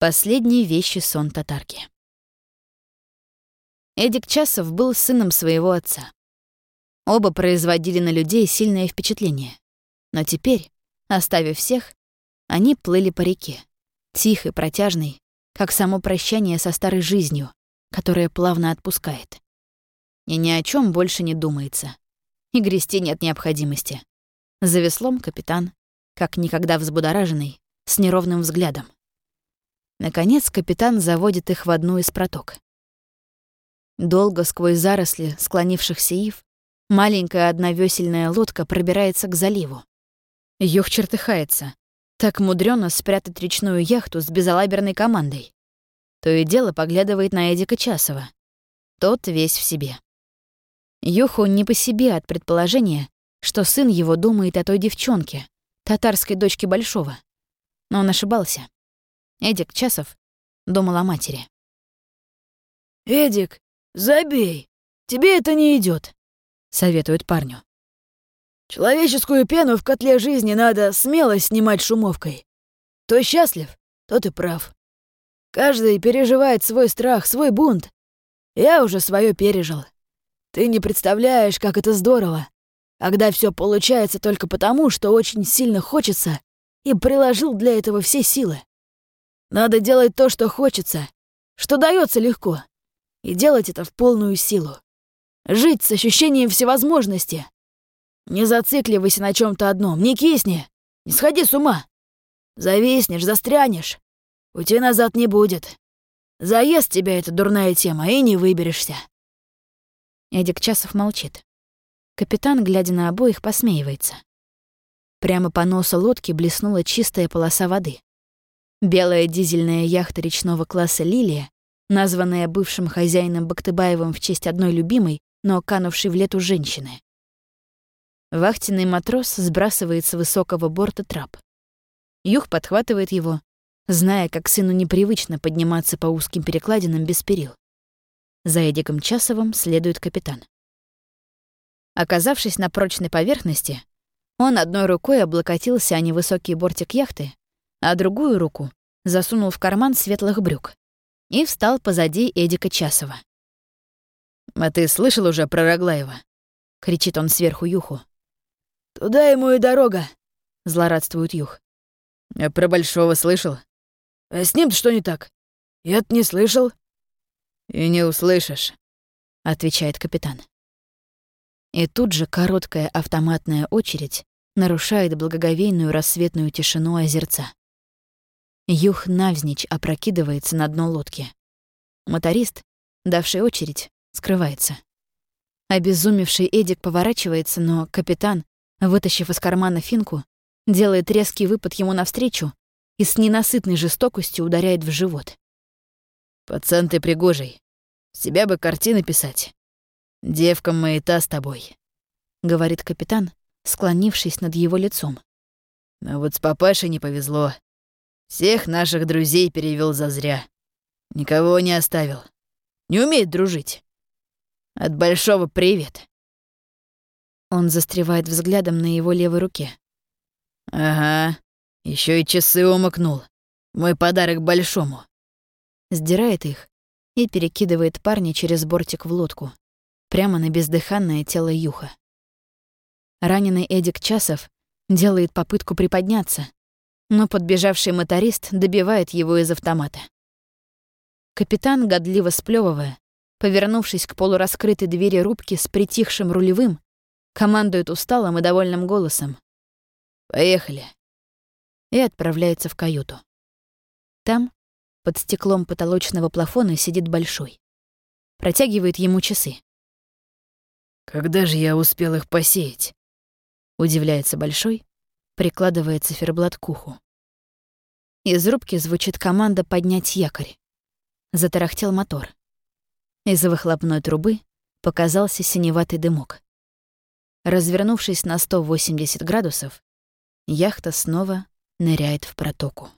Последние вещи сон татарки. Эдик Часов был сыном своего отца. Оба производили на людей сильное впечатление. Но теперь, оставив всех, они плыли по реке, тихой, протяжной, как само прощание со старой жизнью, которая плавно отпускает. И ни о чем больше не думается. И грести нет необходимости. За веслом капитан, как никогда взбудораженный, с неровным взглядом. Наконец капитан заводит их в одну из проток. Долго сквозь заросли склонившихся ив маленькая одновесельная лодка пробирается к заливу. Юх чертыхается. Так мудрено спрятать речную яхту с безалаберной командой. То и дело поглядывает на Эдика Часова. Тот весь в себе. Юху не по себе от предположения, что сын его думает о той девчонке, татарской дочке Большого. Но он ошибался. Эдик Часов думал о матери. «Эдик, забей! Тебе это не идет, советует парню. «Человеческую пену в котле жизни надо смело снимать шумовкой. Кто счастлив, тот и прав. Каждый переживает свой страх, свой бунт. Я уже свое пережил. Ты не представляешь, как это здорово, когда все получается только потому, что очень сильно хочется и приложил для этого все силы. Надо делать то, что хочется, что дается легко, и делать это в полную силу. Жить с ощущением всевозможности. Не зацикливайся на чем то одном, не кисни, не сходи с ума. Зависнешь, застрянешь, пути назад не будет. Заест тебя эта дурная тема, и не выберешься. Эдик Часов молчит. Капитан, глядя на обоих, посмеивается. Прямо по носу лодки блеснула чистая полоса воды. Белая дизельная яхта речного класса «Лилия», названная бывшим хозяином Бактыбаевым в честь одной любимой, но канувшей в лету женщины. Вахтенный матрос сбрасывает с высокого борта трап. Юг подхватывает его, зная, как сыну непривычно подниматься по узким перекладинам без перил. За Эдиком Часовым следует капитан. Оказавшись на прочной поверхности, он одной рукой облокотился о невысокий бортик яхты, а другую руку засунул в карман светлых брюк и встал позади Эдика Часова. «А ты слышал уже про Роглаева?» — кричит он сверху Юху. «Туда ему и дорога», — злорадствует Юх. А про Большого слышал? А с ним-то что не так? Я-то не слышал. И не услышишь, — отвечает капитан. И тут же короткая автоматная очередь нарушает благоговейную рассветную тишину озерца. Юх навзничь опрокидывается на дно лодки. Моторист, давший очередь, скрывается. Обезумевший Эдик поворачивается, но капитан, вытащив из кармана финку, делает резкий выпад ему навстречу и с ненасытной жестокостью ударяет в живот. «Пацан ты пригожий. Себя бы картины писать. Девка маята с тобой», — говорит капитан, склонившись над его лицом. «А вот с папашей не повезло. Всех наших друзей перевел зазря. Никого не оставил. Не умеет дружить. От большого привет. Он застревает взглядом на его левой руке. Ага, еще и часы умыкнул. Мой подарок большому. Сдирает их и перекидывает парня через бортик в лодку, прямо на бездыханное тело Юха. Раненый Эдик Часов делает попытку приподняться, но подбежавший моторист добивает его из автомата. Капитан, годливо сплёвывая, повернувшись к полураскрытой двери рубки с притихшим рулевым, командует усталым и довольным голосом. «Поехали!» и отправляется в каюту. Там, под стеклом потолочного плафона, сидит Большой. Протягивает ему часы. «Когда же я успел их посеять?» Удивляется Большой, прикладывая циферблат к уху. Из рубки звучит команда поднять якорь. Затарахтел мотор. Из-за выхлопной трубы показался синеватый дымок. Развернувшись на 180 градусов, яхта снова ныряет в протоку.